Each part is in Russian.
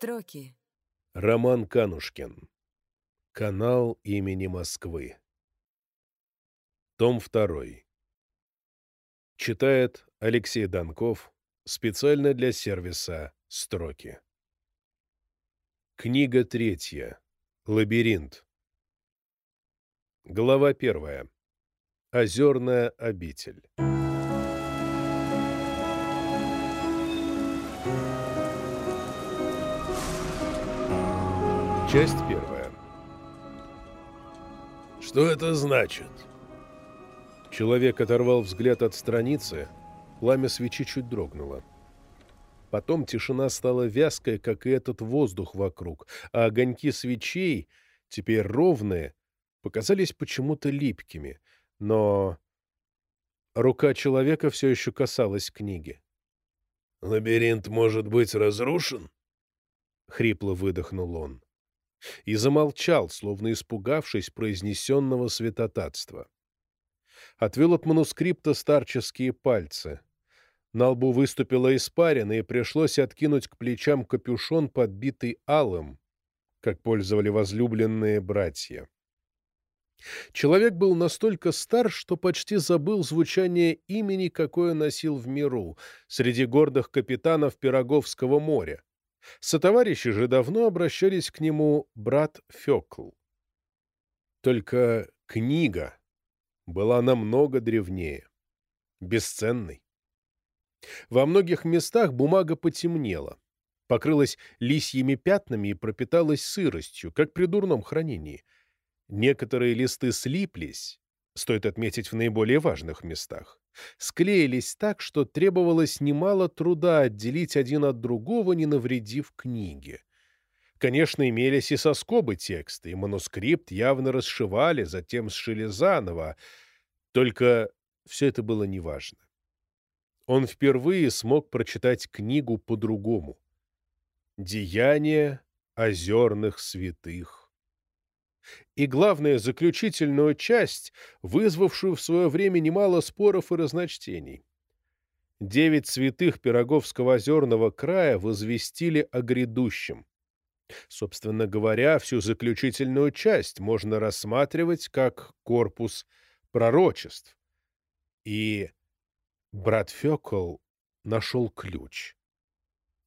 Строки. Роман Канушкин. Канал имени Москвы. Том 2. Читает Алексей Донков специально для сервиса «Строки». Книга третья. Лабиринт. Глава первая. Озерная обитель. Часть первая. Что это значит? Человек оторвал взгляд от страницы, пламя свечи чуть дрогнуло. Потом тишина стала вязкой, как и этот воздух вокруг, а огоньки свечей, теперь ровные, показались почему-то липкими, но рука человека все еще касалась книги. «Лабиринт может быть разрушен?» — хрипло выдохнул он и замолчал, словно испугавшись произнесенного святотатства. Отвел от манускрипта старческие пальцы. На лбу выступила испарина, и пришлось откинуть к плечам капюшон, подбитый алым, как пользовали возлюбленные братья. Человек был настолько стар, что почти забыл звучание имени, какое носил в миру, среди гордых капитанов Пироговского моря. Сотоварищи же давно обращались к нему брат Фёкл. Только книга была намного древнее, бесценной. Во многих местах бумага потемнела, покрылась лисьими пятнами и пропиталась сыростью, как при дурном хранении. Некоторые листы слиплись, стоит отметить в наиболее важных местах склеились так, что требовалось немало труда отделить один от другого, не навредив книге. Конечно, имелись и соскобы текста, и манускрипт явно расшивали, затем сшили заново, только все это было неважно. Он впервые смог прочитать книгу по-другому. «Деяния озерных святых» и, главное, заключительную часть, вызвавшую в свое время немало споров и разночтений. Девять святых Пироговского озерного края возвестили о грядущем. Собственно говоря, всю заключительную часть можно рассматривать как корпус пророчеств. И брат Фёкл нашел ключ.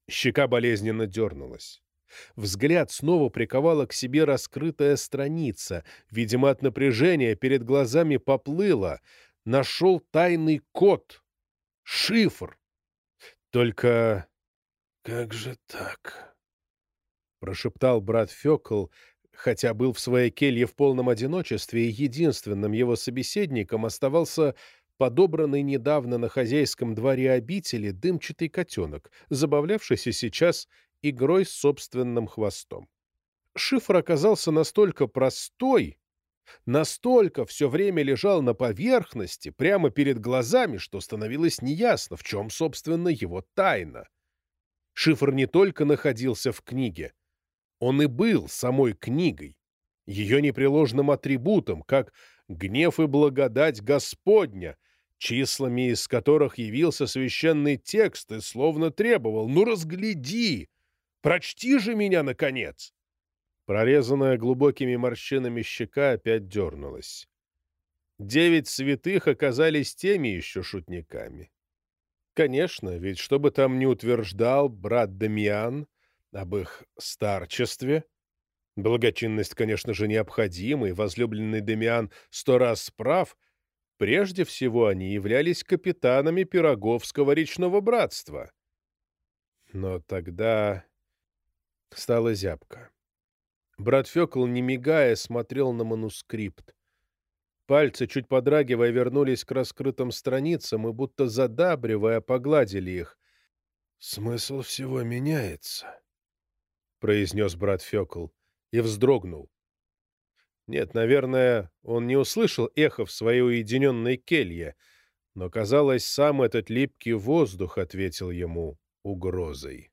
Щека болезненно дернулась. Взгляд снова приковала к себе раскрытая страница. Видимо, от напряжения перед глазами поплыло. Нашел тайный код. Шифр. Только... «Как же так?» — прошептал брат Фёкл, хотя был в своей келье в полном одиночестве, и единственным его собеседником оставался подобранный недавно на хозяйском дворе обители дымчатый котенок, забавлявшийся сейчас игрой с собственным хвостом. Шифр оказался настолько простой, настолько все время лежал на поверхности, прямо перед глазами, что становилось неясно, в чем, собственно, его тайна. Шифр не только находился в книге, он и был самой книгой, ее непреложным атрибутом, как гнев и благодать Господня, числами из которых явился священный текст и словно требовал «Ну, разгляди! Прочти же меня, наконец!» Прорезанная глубокими морщинами щека опять дернулась. Девять святых оказались теми еще шутниками. Конечно, ведь что бы там ни утверждал брат Дамиан об их старчестве, благочинность, конечно же, необходима, и возлюбленный Дамиан сто раз прав, прежде всего они являлись капитанами Пироговского речного братства. Но тогда Стало зябко. Брат Фёкл, не мигая, смотрел на манускрипт. Пальцы, чуть подрагивая, вернулись к раскрытым страницам и, будто задабривая, погладили их. «Смысл всего меняется», — произнес брат Фёкл и вздрогнул. Нет, наверное, он не услышал эхо в своей уединенной келье, но, казалось, сам этот липкий воздух ответил ему угрозой.